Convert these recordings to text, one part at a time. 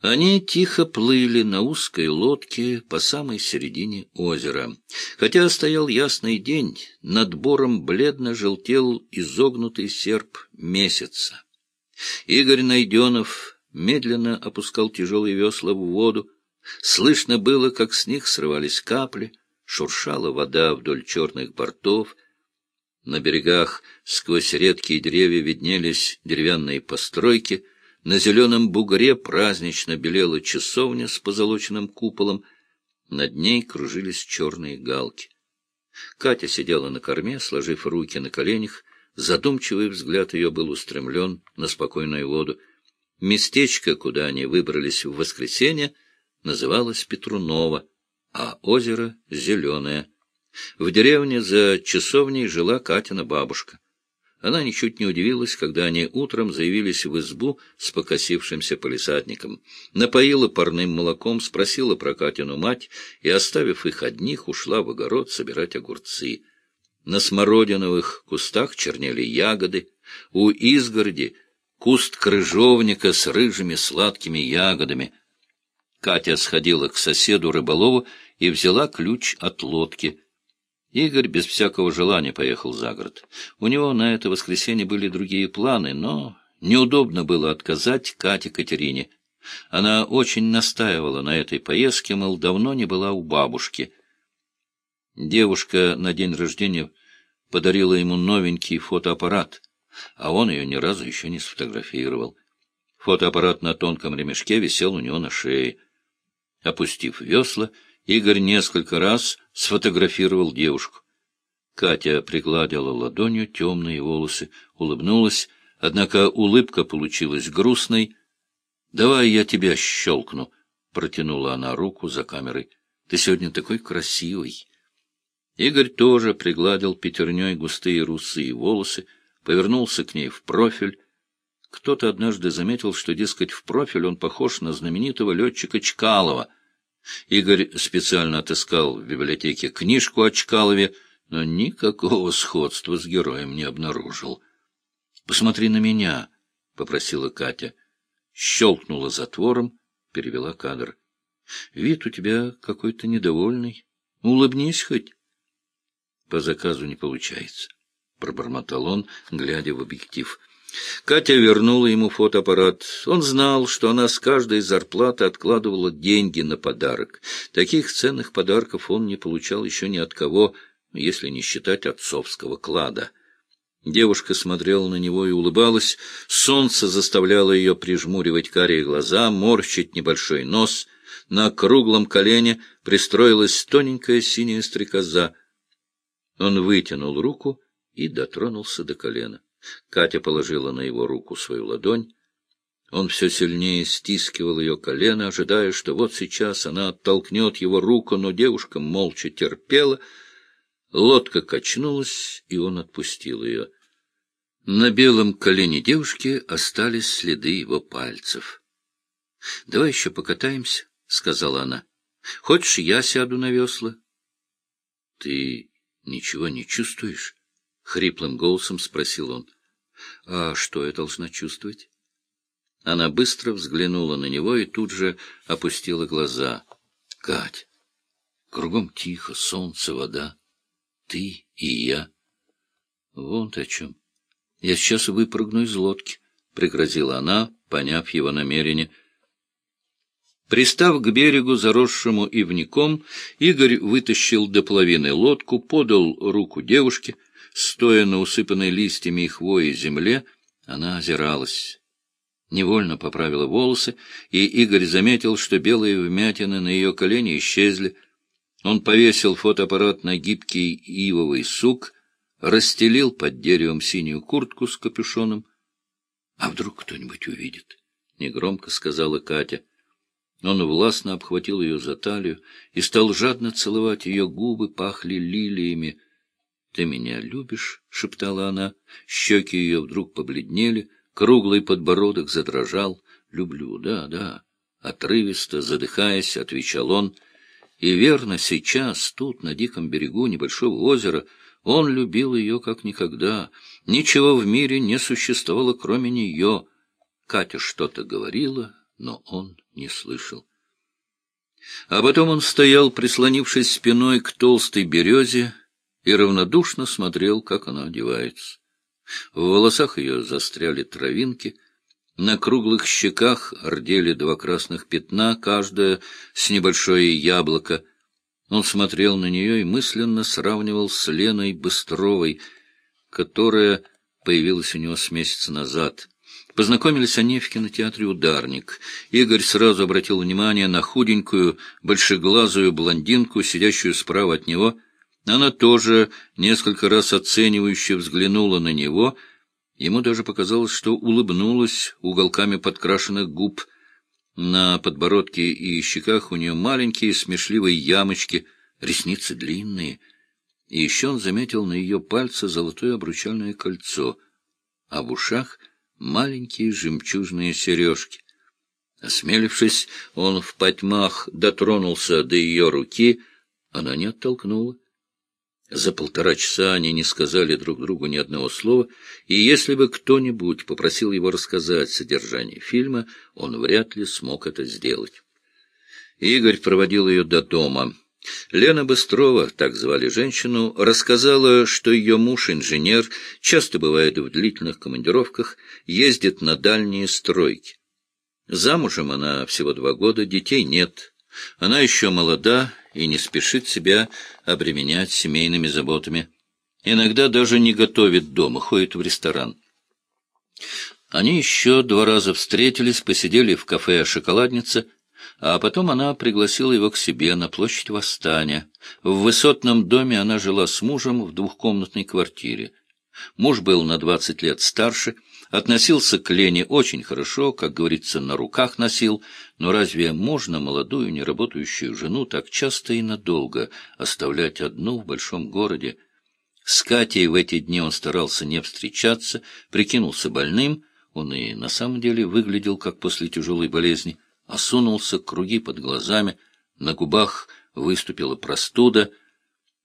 Они тихо плыли на узкой лодке по самой середине озера. Хотя стоял ясный день, над бором бледно желтел изогнутый серп месяца. Игорь Найденов медленно опускал тяжелые весла в воду. Слышно было, как с них срывались капли, шуршала вода вдоль черных бортов. На берегах сквозь редкие деревья виднелись деревянные постройки — на зеленом бугре празднично белела часовня с позолоченным куполом, над ней кружились черные галки. Катя сидела на корме, сложив руки на коленях, задумчивый взгляд ее был устремлен на спокойную воду. Местечко, куда они выбрались в воскресенье, называлось Петруново, а озеро — Зеленое. В деревне за часовней жила Катина бабушка. Она ничуть не удивилась, когда они утром заявились в избу с покосившимся полисадником. Напоила парным молоком, спросила про Катину мать и, оставив их одних, ушла в огород собирать огурцы. На смородиновых кустах чернели ягоды, у изгороди куст крыжовника с рыжими сладкими ягодами. Катя сходила к соседу рыболову и взяла ключ от лодки — Игорь без всякого желания поехал за город. У него на это воскресенье были другие планы, но неудобно было отказать Кате Катерине. Она очень настаивала на этой поездке, мол, давно не была у бабушки. Девушка на день рождения подарила ему новенький фотоаппарат, а он ее ни разу еще не сфотографировал. Фотоаппарат на тонком ремешке висел у него на шее. Опустив весла, Игорь несколько раз сфотографировал девушку. Катя пригладила ладонью темные волосы, улыбнулась, однако улыбка получилась грустной. — Давай я тебя щелкну, — протянула она руку за камерой. — Ты сегодня такой красивый. Игорь тоже пригладил пятерней густые русые волосы, повернулся к ней в профиль. Кто-то однажды заметил, что, дескать, в профиль он похож на знаменитого летчика Чкалова — Игорь специально отыскал в библиотеке книжку о Чкалове, но никакого сходства с героем не обнаружил. — Посмотри на меня, — попросила Катя. Щелкнула затвором, перевела кадр. — Вид у тебя какой-то недовольный. Улыбнись хоть. — По заказу не получается, — пробормотал он, глядя в объектив. — Катя вернула ему фотоаппарат. Он знал, что она с каждой зарплаты откладывала деньги на подарок. Таких ценных подарков он не получал еще ни от кого, если не считать отцовского клада. Девушка смотрела на него и улыбалась. Солнце заставляло ее прижмуривать карие глаза, морщить небольшой нос. На круглом колене пристроилась тоненькая синяя стрекоза. Он вытянул руку и дотронулся до колена. Катя положила на его руку свою ладонь. Он все сильнее стискивал ее колено, ожидая, что вот сейчас она оттолкнет его руку, но девушка молча терпела. Лодка качнулась, и он отпустил ее. На белом колене девушки остались следы его пальцев. — Давай еще покатаемся, — сказала она. — Хочешь, я сяду на весла? — Ты ничего не чувствуешь? — хриплым голосом спросил он. А что я должна чувствовать? Она быстро взглянула на него и тут же опустила глаза. — Кать, кругом тихо, солнце, вода. Ты и я. — Вон ты о чем. Я сейчас выпрыгну из лодки, — пригрозила она, поняв его намерение. Пристав к берегу, заросшему ивником, Игорь вытащил до половины лодку, подал руку девушке — Стоя на усыпанной листьями и хвоей земле, она озиралась. Невольно поправила волосы, и Игорь заметил, что белые вмятины на ее колени исчезли. Он повесил фотоаппарат на гибкий ивовый сук, расстелил под деревом синюю куртку с капюшоном. — А вдруг кто-нибудь увидит? — негромко сказала Катя. Он властно обхватил ее за талию и стал жадно целовать ее губы, пахли лилиями. «Ты меня любишь?» — шептала она. Щеки ее вдруг побледнели, круглый подбородок задрожал. «Люблю, да, да». Отрывисто, задыхаясь, отвечал он. И верно, сейчас, тут, на диком берегу небольшого озера, он любил ее как никогда. Ничего в мире не существовало, кроме нее. Катя что-то говорила, но он не слышал. А потом он стоял, прислонившись спиной к толстой березе, и равнодушно смотрел, как она одевается. В волосах ее застряли травинки, на круглых щеках рдели два красных пятна, каждое с небольшое яблоко. Он смотрел на нее и мысленно сравнивал с Леной Быстровой, которая появилась у него с месяца назад — Познакомились они в кинотеатре «Ударник». Игорь сразу обратил внимание на худенькую, большеглазую блондинку, сидящую справа от него. Она тоже несколько раз оценивающе взглянула на него. Ему даже показалось, что улыбнулась уголками подкрашенных губ. На подбородке и щеках у нее маленькие смешливые ямочки, ресницы длинные. И еще он заметил на ее пальце золотое обручальное кольцо, а в ушах — маленькие жемчужные сережки. Осмелившись, он в потьмах дотронулся до ее руки, она не оттолкнула. За полтора часа они не сказали друг другу ни одного слова, и если бы кто-нибудь попросил его рассказать содержание фильма, он вряд ли смог это сделать. Игорь проводил ее до дома. Лена Быстрова, так звали женщину, рассказала, что ее муж, инженер, часто бывает в длительных командировках, ездит на дальние стройки. Замужем она всего два года, детей нет. Она еще молода и не спешит себя обременять семейными заботами. Иногда даже не готовит дома, ходит в ресторан. Они еще два раза встретились, посидели в кафе «Шоколадница», а потом она пригласила его к себе на площадь Восстания. В высотном доме она жила с мужем в двухкомнатной квартире. Муж был на двадцать лет старше, относился к Лене очень хорошо, как говорится, на руках носил, но разве можно молодую неработающую жену так часто и надолго оставлять одну в большом городе? С Катей в эти дни он старался не встречаться, прикинулся больным, он и на самом деле выглядел как после тяжелой болезни осунулся, круги под глазами, на губах выступила простуда.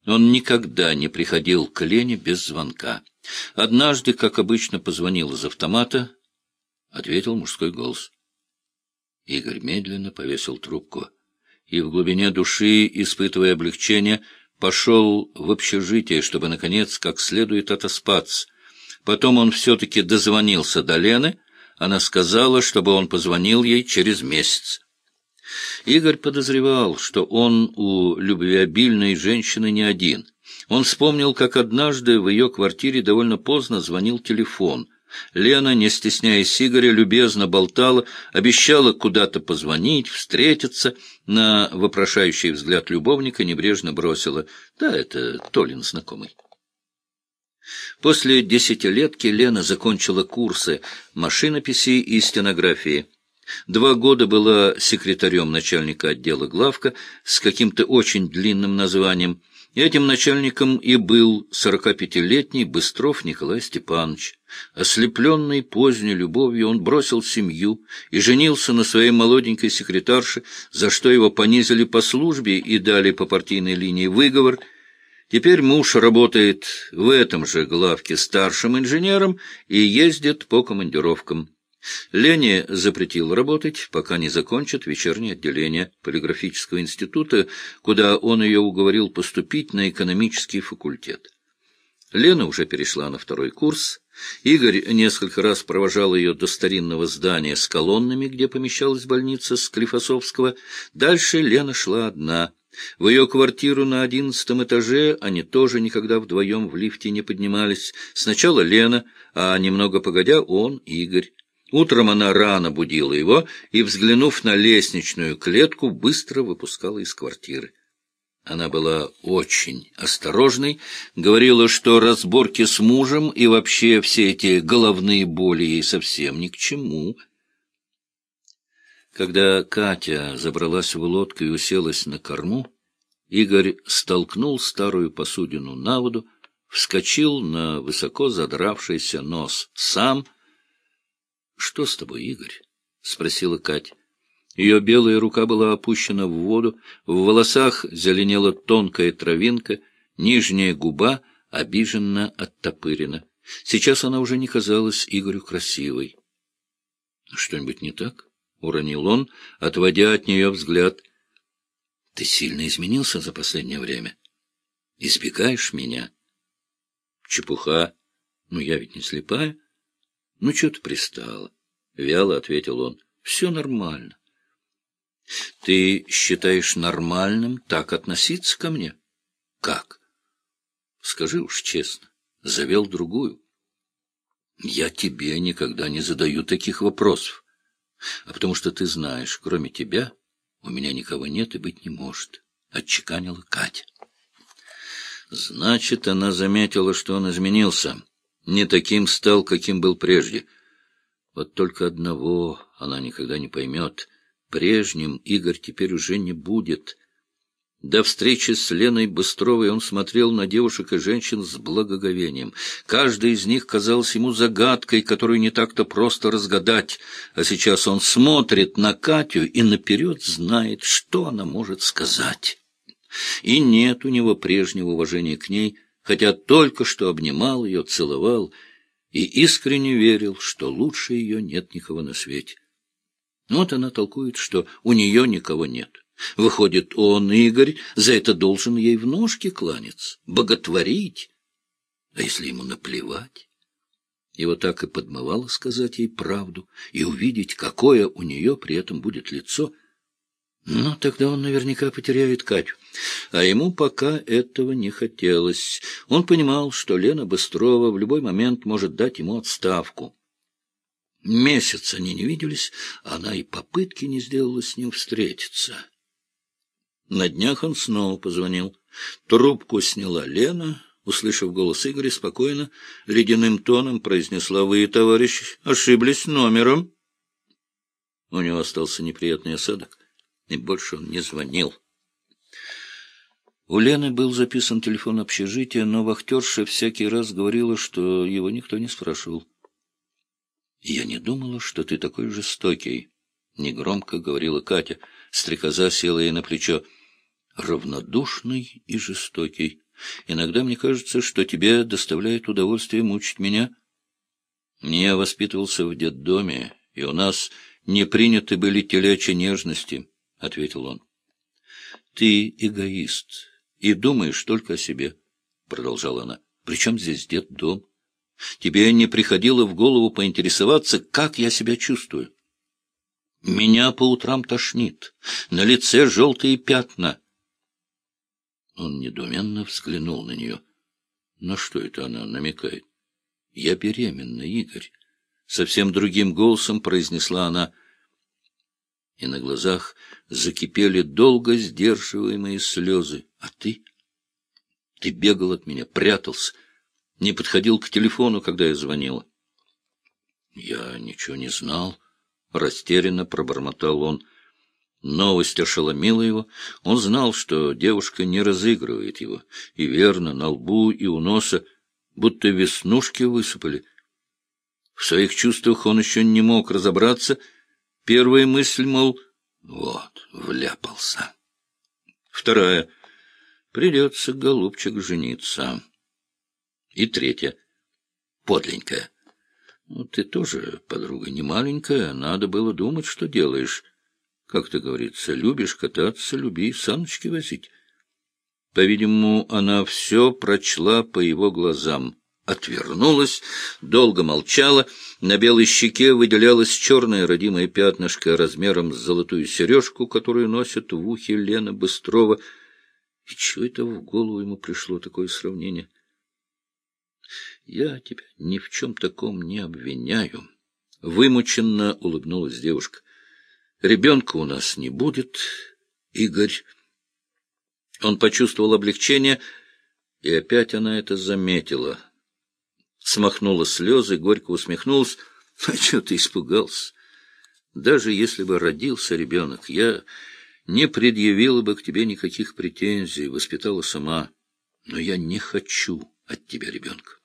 Он никогда не приходил к Лене без звонка. Однажды, как обычно, позвонил из автомата, ответил мужской голос. Игорь медленно повесил трубку и в глубине души, испытывая облегчение, пошел в общежитие, чтобы, наконец, как следует отоспаться. Потом он все-таки дозвонился до Лены, она сказала, чтобы он позвонил ей через месяц. Игорь подозревал, что он у любвеобильной женщины не один. Он вспомнил, как однажды в ее квартире довольно поздно звонил телефон. Лена, не стесняясь Игоря, любезно болтала, обещала куда-то позвонить, встретиться. На вопрошающий взгляд любовника небрежно бросила. Да, это Толин знакомый. После десятилетки Лена закончила курсы машинописи и стенографии. Два года была секретарем начальника отдела главка с каким-то очень длинным названием. Этим начальником и был 45-летний Быстров Николай Степанович. Ослепленный поздней любовью, он бросил семью и женился на своей молоденькой секретарше, за что его понизили по службе и дали по партийной линии выговор – Теперь муж работает в этом же главке старшим инженером и ездит по командировкам. Лене запретил работать, пока не закончит вечернее отделение полиграфического института, куда он ее уговорил поступить на экономический факультет. Лена уже перешла на второй курс. Игорь несколько раз провожал ее до старинного здания с колоннами, где помещалась больница Склифосовского. Дальше Лена шла одна — в ее квартиру на одиннадцатом этаже они тоже никогда вдвоем в лифте не поднимались. Сначала Лена, а немного погодя он, Игорь. Утром она рано будила его и, взглянув на лестничную клетку, быстро выпускала из квартиры. Она была очень осторожной, говорила, что разборки с мужем и вообще все эти головные боли ей совсем ни к чему — когда Катя забралась в лодку и уселась на корму, Игорь столкнул старую посудину на воду, вскочил на высоко задравшийся нос сам. — Что с тобой, Игорь? — спросила Катя. Ее белая рука была опущена в воду, в волосах зеленела тонкая травинка, нижняя губа обиженно оттопырена. Сейчас она уже не казалась Игорю красивой. — Что-нибудь не так? уронил он, отводя от нее взгляд. — Ты сильно изменился за последнее время. Избегаешь меня? — Чепуха. Ну, я ведь не слепая. — Ну, что ты пристала? — вяло ответил он. — Все нормально. — Ты считаешь нормальным так относиться ко мне? — Как? — Скажи уж честно, завел другую. — Я тебе никогда не задаю таких вопросов. А потому что ты знаешь, кроме тебя у меня никого нет и быть не может, — отчеканила Катя. Значит, она заметила, что он изменился. Не таким стал, каким был прежде. Вот только одного она никогда не поймет. Прежним Игорь теперь уже не будет — до встречи с Леной Быстровой он смотрел на девушек и женщин с благоговением. Каждая из них казалась ему загадкой, которую не так-то просто разгадать. А сейчас он смотрит на Катю и наперед знает, что она может сказать. И нет у него прежнего уважения к ней, хотя только что обнимал ее, целовал и искренне верил, что лучше ее нет никого на свете. Вот она толкует, что у нее никого нет. Выходит, он, Игорь, за это должен ей в ножки кланяться, боготворить. А если ему наплевать? Его так и подмывало сказать ей правду и увидеть, какое у нее при этом будет лицо. Но тогда он наверняка потеряет Катю. А ему пока этого не хотелось. Он понимал, что Лена Быстрова в любой момент может дать ему отставку. Месяц они не виделись, она и попытки не сделала с ним встретиться. На днях он снова позвонил. Трубку сняла Лена, услышав голос Игоря, спокойно, ледяным тоном произнесла «Вы, товарищ, ошиблись номером». У него остался неприятный осадок, и больше он не звонил. У Лены был записан телефон общежития, но вахтерша всякий раз говорила, что его никто не спрашивал. «Я не думала, что ты такой жестокий», — негромко говорила Катя. Стрекоза села ей на плечо равнодушный и жестокий. Иногда мне кажется, что тебе доставляет удовольствие мучить меня. Я воспитывался в детдоме, и у нас не приняты были телячьи нежности, — ответил он. — Ты эгоист и думаешь только о себе, — продолжала она. — Причем здесь детдом? Тебе не приходило в голову поинтересоваться, как я себя чувствую? Меня по утрам тошнит, на лице желтые пятна. Он недуменно взглянул на нее. На что это она намекает? — Я беременна, Игорь. Совсем другим голосом произнесла она. И на глазах закипели долго сдерживаемые слезы. — А ты? Ты бегал от меня, прятался, не подходил к телефону, когда я звонила. — Я ничего не знал, — растерянно пробормотал он. Новость ошеломила его. Он знал, что девушка не разыгрывает его. И верно, на лбу и у носа будто веснушки высыпали. В своих чувствах он еще не мог разобраться. Первая мысль, мол, вот, вляпался. Вторая — придется, голубчик, жениться. И третья — подленькая. Ну, ты тоже, подруга, не маленькая, надо было думать, что делаешь. Как ты говорится, любишь кататься, люби саночки возить. По-видимому, она все прочла по его глазам. Отвернулась, долго молчала, на белой щеке выделялось черное родимое пятнышко размером с золотую сережку, которую носит в ухе Лена Быстрова. И чего это в голову ему пришло такое сравнение? «Я тебя ни в чем таком не обвиняю», — вымученно улыбнулась девушка. Ребенка у нас не будет, Игорь. Он почувствовал облегчение, и опять она это заметила. Смахнула слезы, горько усмехнулась. А что ты испугался? Даже если бы родился ребенок, я не предъявила бы к тебе никаких претензий, воспитала сама. Но я не хочу от тебя ребенка.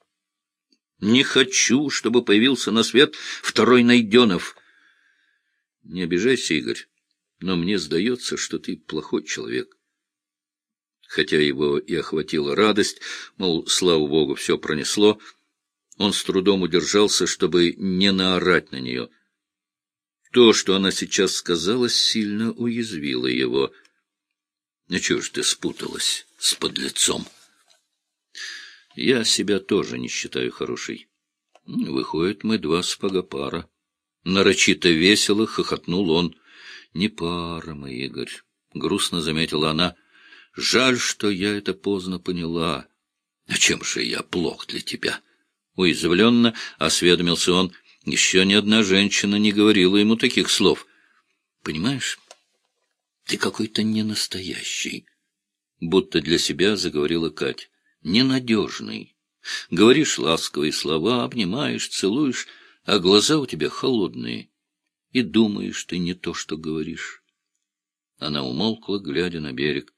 Не хочу, чтобы появился на свет второй Найденов — не обижайся, Игорь, но мне сдается, что ты плохой человек. Хотя его и охватила радость, мол, слава богу, все пронесло, он с трудом удержался, чтобы не наорать на нее. То, что она сейчас сказала, сильно уязвило его. Ну, чего ж ты спуталась с подлецом? Я себя тоже не считаю хорошей. Выходит, мы два спага пара. Нарочито весело хохотнул он. Не пара мы, Игорь, — грустно заметила она. Жаль, что я это поздно поняла. А чем же я плох для тебя? Уязвленно осведомился он. Еще ни одна женщина не говорила ему таких слов. Понимаешь, ты какой-то ненастоящий. Будто для себя заговорила Кать. Ненадежный. Говоришь ласковые слова, обнимаешь, целуешь, а глаза у тебя холодные. И думаешь ты не то, что говоришь. Она умолкла, глядя на берег.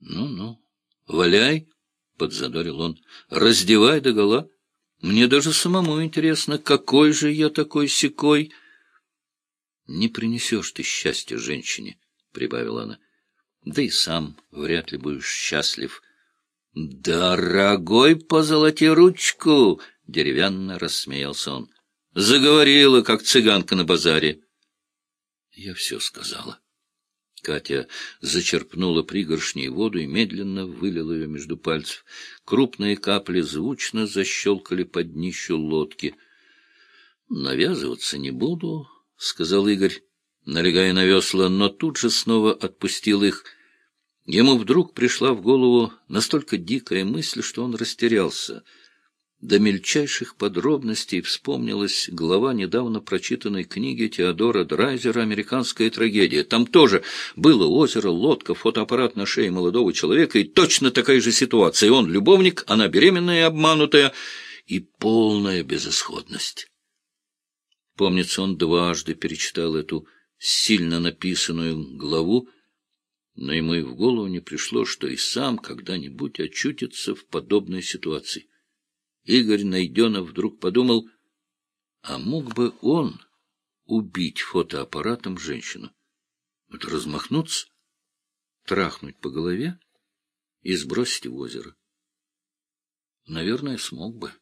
Ну — валяй, — подзадорил он, — раздевай догола. Мне даже самому интересно, какой же я такой секой. — Не принесешь ты счастья женщине, — прибавила она. — Да и сам вряд ли будешь счастлив. — Дорогой, позолоти ручку! — деревянно рассмеялся он. — Заговорила, как цыганка на базаре. Я все сказала. Катя зачерпнула пригоршней воду и медленно вылила ее между пальцев. Крупные капли звучно защелкали под днищу лодки. — Навязываться не буду, — сказал Игорь, налегая на весла, но тут же снова отпустил их. Ему вдруг пришла в голову настолько дикая мысль, что он растерялся — до мельчайших подробностей вспомнилась глава недавно прочитанной книги Теодора Драйзера «Американская трагедия». Там тоже было озеро, лодка, фотоаппарат на шее молодого человека и точно такая же ситуация. Он любовник, она беременная и обманутая, и полная безысходность. Помнится, он дважды перечитал эту сильно написанную главу, но ему и в голову не пришло, что и сам когда-нибудь очутится в подобной ситуации. Игорь Найденов вдруг подумал, а мог бы он убить фотоаппаратом женщину? Это размахнуться, трахнуть по голове и сбросить в озеро. Наверное, смог бы.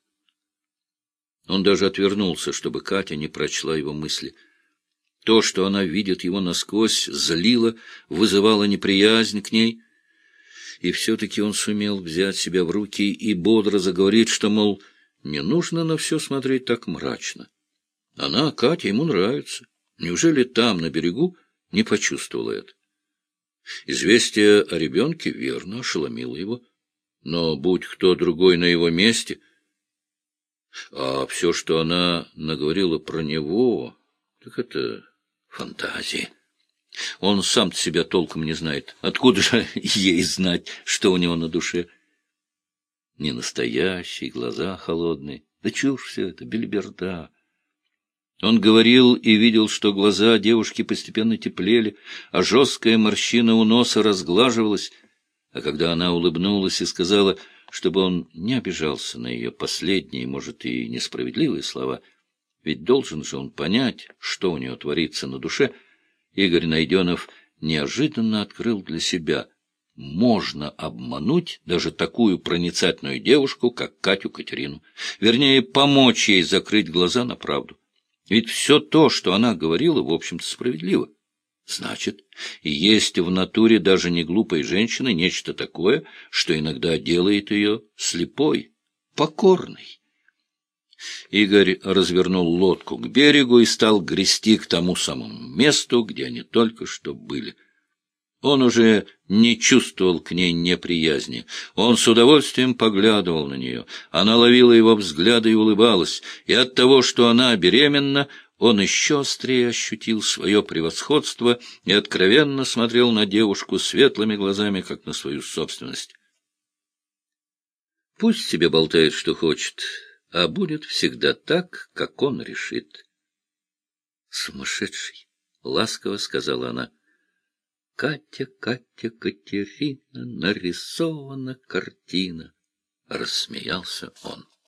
Он даже отвернулся, чтобы Катя не прочла его мысли. То, что она видит его насквозь, злило, вызывало неприязнь к ней — и все-таки он сумел взять себя в руки и бодро заговорить, что, мол, не нужно на все смотреть так мрачно. Она, Катя, ему нравится. Неужели там, на берегу, не почувствовала это? Известие о ребенке верно ошеломило его. Но будь кто другой на его месте... А все, что она наговорила про него, так это фантазии. Он сам себя толком не знает. Откуда же ей знать, что у него на душе? Не настоящие, глаза холодные. Да чушь все это, бельберда. Он говорил и видел, что глаза девушки постепенно теплели, а жесткая морщина у носа разглаживалась. А когда она улыбнулась и сказала, чтобы он не обижался на ее последние, может, и несправедливые слова, ведь должен же он понять, что у нее творится на душе — Игорь Найденов неожиданно открыл для себя. Можно обмануть даже такую проницательную девушку, как Катю Катерину. Вернее, помочь ей закрыть глаза на правду. Ведь все то, что она говорила, в общем-то, справедливо. Значит, есть в натуре даже не глупой женщины нечто такое, что иногда делает ее слепой, покорной. Игорь развернул лодку к берегу и стал грести к тому самому месту, где они только что были. Он уже не чувствовал к ней неприязни. Он с удовольствием поглядывал на нее. Она ловила его взгляды и улыбалась. И от того, что она беременна, он еще острее ощутил свое превосходство и откровенно смотрел на девушку светлыми глазами, как на свою собственность. «Пусть себе болтает, что хочет» а будет всегда так, как он решит. — Сумасшедший! — ласково сказала она. — Катя, Катя, Катерина, нарисована картина. Рассмеялся он.